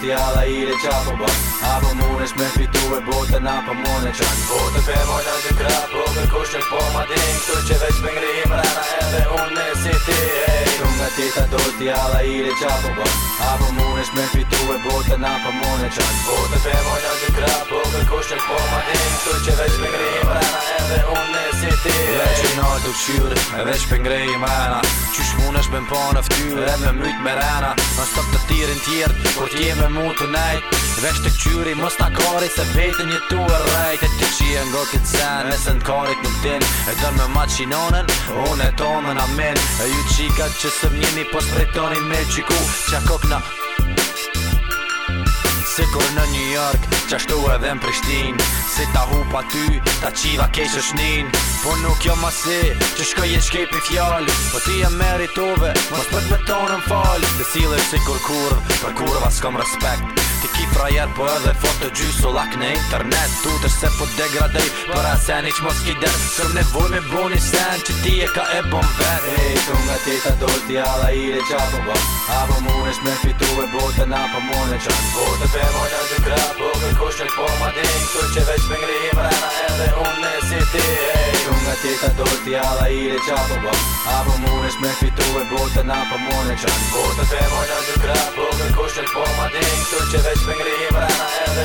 fjalla i re qa po bën Apo munesh e botën Napa po mune qën Botën për më në dy krat, po për kush po ma din Kështu që veç me ngri i mrena edhe unë në si nga ti ta do fjalla i re qa po bën Apo munesh e botën Napa po mune qën Botën për më në dy krat, po për kush po ma din Kështu që veç me ngri i mrena edhe unë në si ti do shyrë E shpengrej i mena Qysh mun është ben për e fty E me myt me rena Në stop të tirin tjertë Kur t'je me mu të nejtë Vesh të këqyri më sta kari Se vetën një tu e rejtë E të qie në gotit sen E se në karit nuk din E dërë me ma qinonen O ne tonën amin E ju qika që së mjeni Po së rejtoni me qiku Qa kokna Se kur në New York qashtu edhe në Prishtin Si ta hu pa ty, ta qiva kesh është nin Po nuk jo ma si, që shko jetë shkepi fjall Po ti e meritove, mos pët me tonë në fall Të sile si kur kurv, për kurva s'kom respekt Ti ki frajer po edhe foto gjysu lak në internet Tu se po degradej, për asen i që mos ki der Sërm ne vuj me bu sen, që ti e ka e bom vet Ej, tu nga ti ta dojt ti ala i le qa po bo Apo munesh me fitu e bote na po mone qa Po të pe moja dhe kush që t'po ma di Kështu që veç me ngri e pra edhe unë në si ti hey. Kru nga tjeta do t'i ala i le qa po bo Apo me fitu e botën apo mune qa Botën të mojnë në dy gra Po kush që t'po ma di Kështu që veç me ngri brema edhe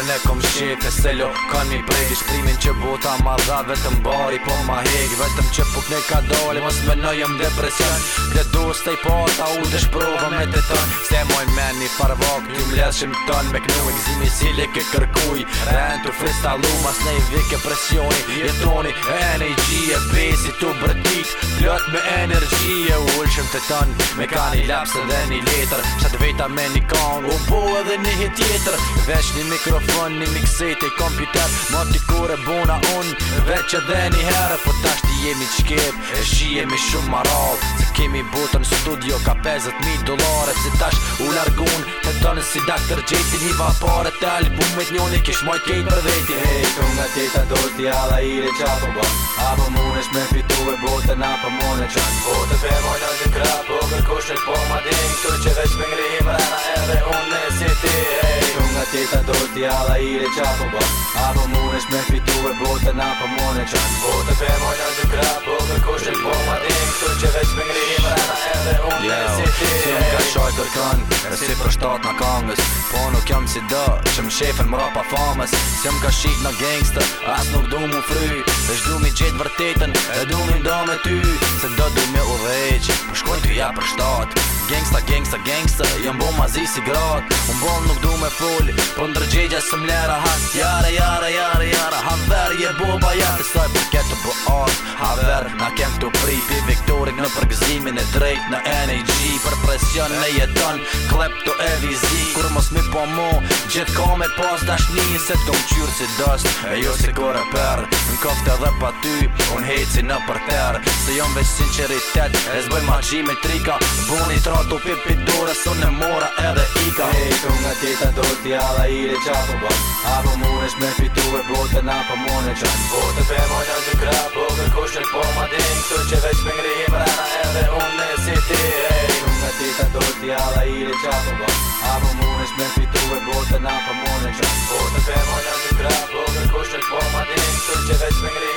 herë ne kom shqip E se lo kanë mi pregi shprimin që buta ma dha Vetëm bari po ma hegi Vetëm që puk ne ka doli Mos me nëjëm depresion Kde du s'te i pata u dhe shprova me të ton Se moj me një farvok Ty mleshim ton me knu E gzimi si li ke kërkuj Rënë të fristalu Mas ne i vike presioni Jetoni energy e besi të bërtit Plot me energy u qëm të tënë Me ka një lapsë dhe një letër Qa të veta me një kongë U bo edhe një hit tjetër Veç një mikrofon, një mikset e kompjuter Ma t'i kure buna unë Veç edhe një herë Po t'asht i jemi të shkep E shi jemi shumë maral Se kemi butën studio ka 50.000 dolarët Se t'asht u largun Të tënë si Dr. Jason një pare të albumet njoni Kish moj kejt për veti Hej, këmë teta do t'jala i re qa po bo Apo munesh me fitu e botën apo mone qan Po të pe mojnë në të krap, po kërkush e po dhe Këtë që tjeta do t'i alla i re qa po bo A po munesh me fitu e bote na po mune qa Bote pe mojnë në dy krap, bo me kushin po ma di Këtë që veç me ngri ima pra e me e me unë yeah. e si ti Si më ka shoj tërkën, e si për shtat në kangës Po nuk jam si dë, që më shefen më rapa famës Si më ka shik në gangster, as nuk du mu fry Dhe shdu mi gjitë vërtetën, dhe du mi do me ty Se do du mi u veq, më po shkoj t'u ja për shtat Gengsta, gengsta, gengsta, jëmbo ma zi si grat Më bon nuk du me foli, Po ndërgjegja së mlera has Jare, jare, jare, jare Haver je boba jate Saj për ketë për po art Haver na kem të pri Pi viktorik në përgëzimin e drejt Në NAG Për presion në jeton Klep të e vizi Kur mos mi po mu Gjithë ka me pas dashni Se të kom qyrë si dost E jo si kore per Në kofte dhe pa ty Unë heci në përter Se jom veç sinceritet E zboj ma gjime trika Buni tra të pipi dure Së në mora edhe ika Hej, tu nga tjeta do t'ja dhe i dhe qa po bërë Apo mune shme fitu e botën apo mo janë të kra po kër kushën po ma di në këtu që si ti Unë nga ti të do t'i dhe i dhe qa po bërë Apo mune shme fitu mo janë të kra po kër kushën po ma